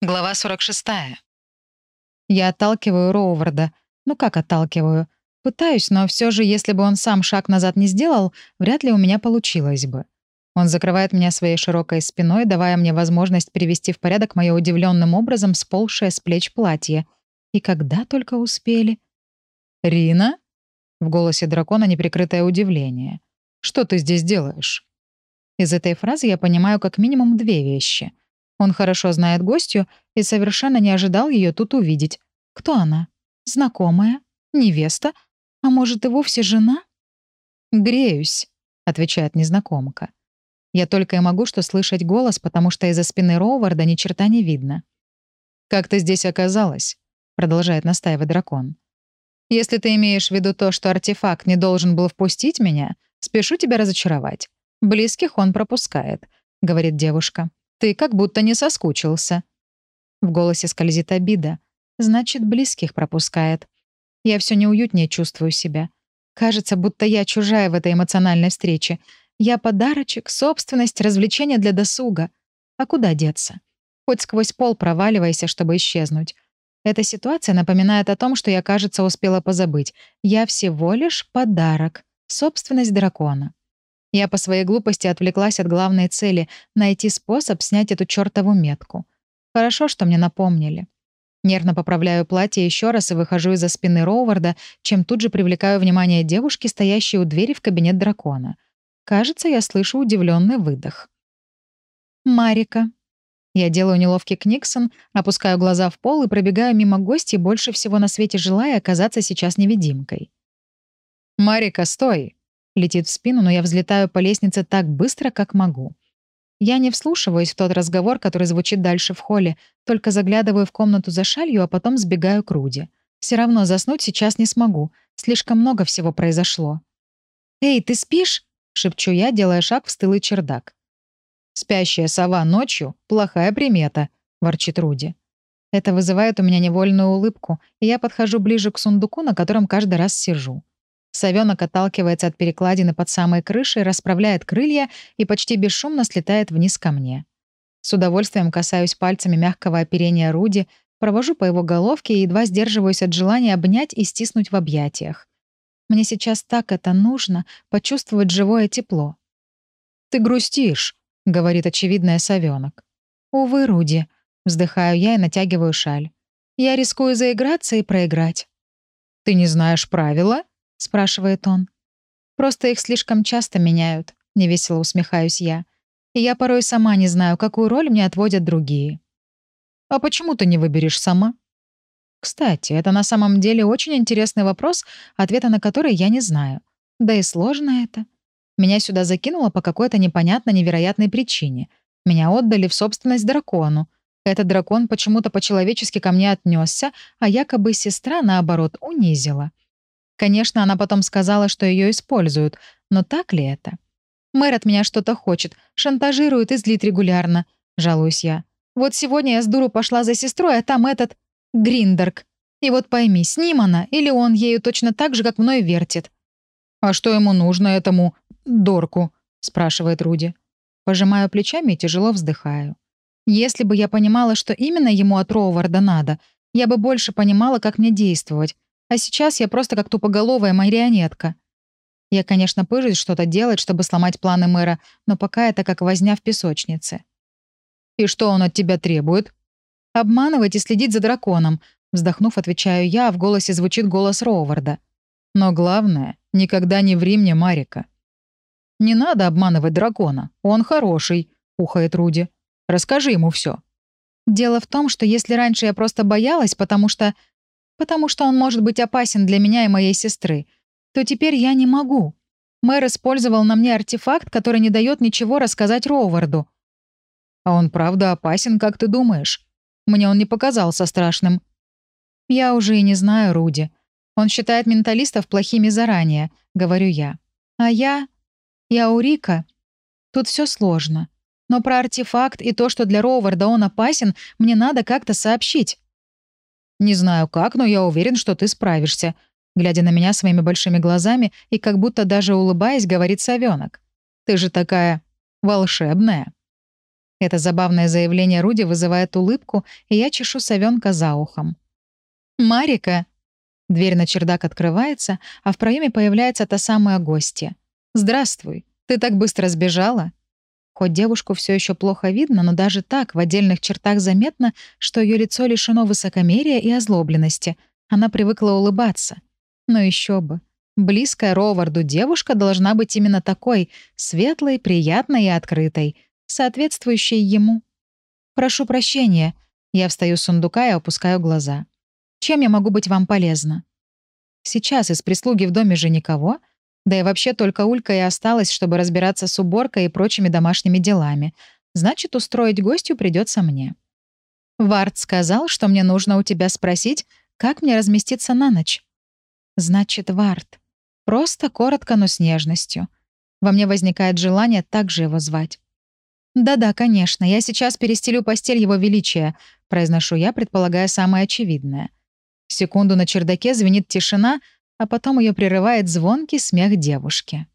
Глава 46. Я отталкиваю Роуварда. Ну как отталкиваю? Пытаюсь, но все же, если бы он сам шаг назад не сделал, вряд ли у меня получилось бы. Он закрывает меня своей широкой спиной, давая мне возможность привести в порядок мое удивленным образом сползшее с плеч платье. И когда только успели. «Рина?» В голосе дракона неприкрытое удивление. «Что ты здесь делаешь?» Из этой фразы я понимаю как минимум две вещи — он хорошо знает гостью и совершенно не ожидал ее тут увидеть. Кто она? Знакомая? Невеста? А может, и вовсе жена? «Греюсь», — отвечает незнакомка. Я только и могу что слышать голос, потому что из-за спины Роуварда ни черта не видно. «Как ты здесь оказалась?» — продолжает настаивать дракон. «Если ты имеешь в виду то, что артефакт не должен был впустить меня, спешу тебя разочаровать. Близких он пропускает», — говорит девушка. Ты как будто не соскучился». В голосе скользит обида. Значит, близких пропускает. Я все неуютнее чувствую себя. Кажется, будто я чужая в этой эмоциональной встрече. Я подарочек, собственность, развлечение для досуга. А куда деться? Хоть сквозь пол проваливайся, чтобы исчезнуть. Эта ситуация напоминает о том, что я, кажется, успела позабыть. Я всего лишь подарок, собственность дракона. Я по своей глупости отвлеклась от главной цели — найти способ снять эту чертову метку. Хорошо, что мне напомнили. Нервно поправляю платье еще раз и выхожу из-за спины Роуварда, чем тут же привлекаю внимание девушки, стоящей у двери в кабинет дракона. Кажется, я слышу удивленный выдох. «Марика». Я делаю неловкий книксон, опускаю глаза в пол и пробегаю мимо гостей, больше всего на свете желая оказаться сейчас невидимкой. «Марика, стой!» Летит в спину, но я взлетаю по лестнице так быстро, как могу. Я не вслушиваюсь в тот разговор, который звучит дальше в холле, только заглядываю в комнату за шалью, а потом сбегаю к Руди. Все равно заснуть сейчас не смогу. Слишком много всего произошло. «Эй, ты спишь?» — шепчу я, делая шаг в стылый чердак. «Спящая сова ночью — плохая примета», — ворчит Руди. Это вызывает у меня невольную улыбку, и я подхожу ближе к сундуку, на котором каждый раз сижу. Совенок отталкивается от перекладины под самой крышей, расправляет крылья и почти бесшумно слетает вниз ко мне. С удовольствием касаюсь пальцами мягкого оперения Руди, провожу по его головке и едва сдерживаюсь от желания обнять и стиснуть в объятиях. Мне сейчас так это нужно — почувствовать живое тепло. «Ты грустишь», — говорит очевидная совенок. «Увы, Руди», — вздыхаю я и натягиваю шаль. «Я рискую заиграться и проиграть». «Ты не знаешь правила?» — спрашивает он. «Просто их слишком часто меняют», — невесело усмехаюсь я. «И я порой сама не знаю, какую роль мне отводят другие». «А почему ты не выберешь сама?» Кстати, это на самом деле очень интересный вопрос, ответа на который я не знаю. Да и сложно это. Меня сюда закинуло по какой-то непонятно невероятной причине. Меня отдали в собственность дракону. Этот дракон почему-то по-человечески ко мне отнесся, а якобы сестра, наоборот, унизила. Конечно, она потом сказала, что ее используют, но так ли это? Мэр от меня что-то хочет, шантажирует и злит регулярно, жалуюсь я. Вот сегодня я с дуру пошла за сестрой, а там этот... Гриндерк. И вот пойми, с ним она или он ею точно так же, как мной вертит. «А что ему нужно, этому... Дорку?» — спрашивает Руди. Пожимаю плечами и тяжело вздыхаю. Если бы я понимала, что именно ему от Роуварда надо, я бы больше понимала, как мне действовать, а сейчас я просто как тупоголовая марионетка. Я, конечно, пыжусь что-то делать, чтобы сломать планы мэра, но пока это как возня в песочнице. «И что он от тебя требует?» «Обманывать и следить за драконом», — вздохнув, отвечаю я, а в голосе звучит голос Роуварда. «Но главное, никогда не ври мне Марика». «Не надо обманывать дракона, он хороший», — ухает Руди. «Расскажи ему все. «Дело в том, что если раньше я просто боялась, потому что потому что он может быть опасен для меня и моей сестры, то теперь я не могу. Мэр использовал на мне артефакт, который не дает ничего рассказать Роуварду. А он правда опасен, как ты думаешь? Мне он не показался страшным. Я уже и не знаю Руди. Он считает менталистов плохими заранее, говорю я. А я... Я у Рика. Тут все сложно. Но про артефакт и то, что для Роуварда он опасен, мне надо как-то сообщить. «Не знаю как, но я уверен, что ты справишься», глядя на меня своими большими глазами и как будто даже улыбаясь, говорит совенок. «Ты же такая волшебная». Это забавное заявление Руди вызывает улыбку, и я чешу совенка за ухом. «Марика!» Дверь на чердак открывается, а в проеме появляется та самая гостья. «Здравствуй! Ты так быстро сбежала?» Хоть девушку все еще плохо видно, но даже так в отдельных чертах заметно, что ее лицо лишено высокомерия и озлобленности. Она привыкла улыбаться. Но еще бы. Близкая Роварду девушка должна быть именно такой, светлой, приятной и открытой, соответствующей ему. «Прошу прощения». Я встаю с сундука и опускаю глаза. «Чем я могу быть вам полезна?» Сейчас из прислуги в доме же никого, да и вообще только Улька и осталась, чтобы разбираться с уборкой и прочими домашними делами. Значит, устроить гостю придется мне. Вард сказал, что мне нужно у тебя спросить, как мне разместиться на ночь. Значит, Вард. Просто коротко, но с нежностью. Во мне возникает желание также его звать. «Да-да, конечно, я сейчас перестелю постель Его Величия», — произношу я, предполагая самое очевидное. Секунду на чердаке звенит тишина, а потом ее прерывает звонкий смех девушки.